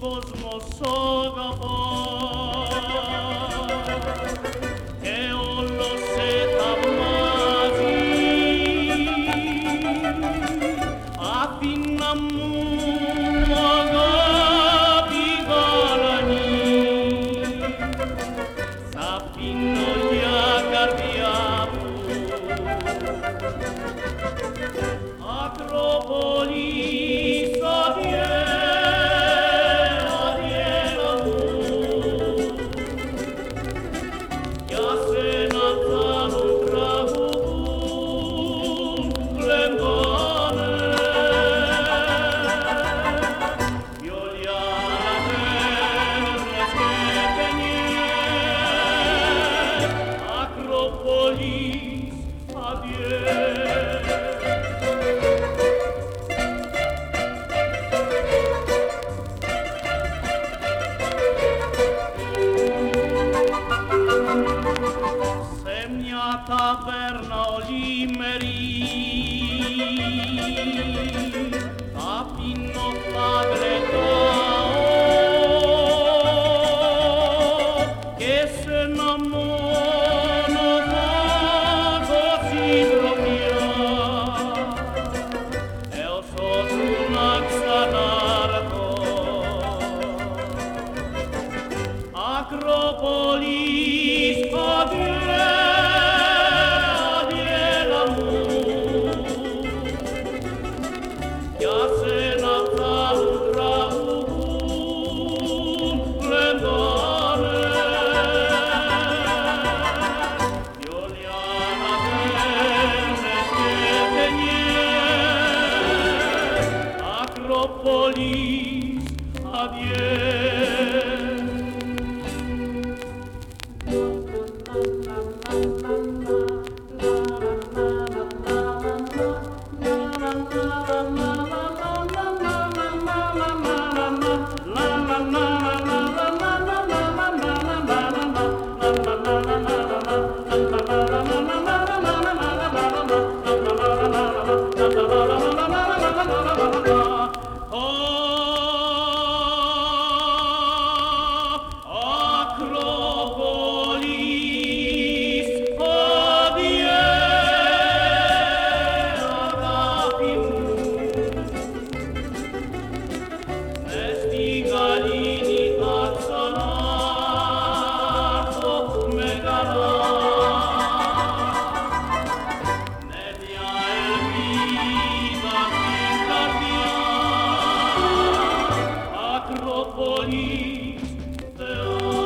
возмосога Бога. taverna Olimerii. Cap inotable tuo, che se non n'ammono vago si propria. Eu sos un axanarco, Acropolis padia. volis adieu. Ακροπολής Θεά.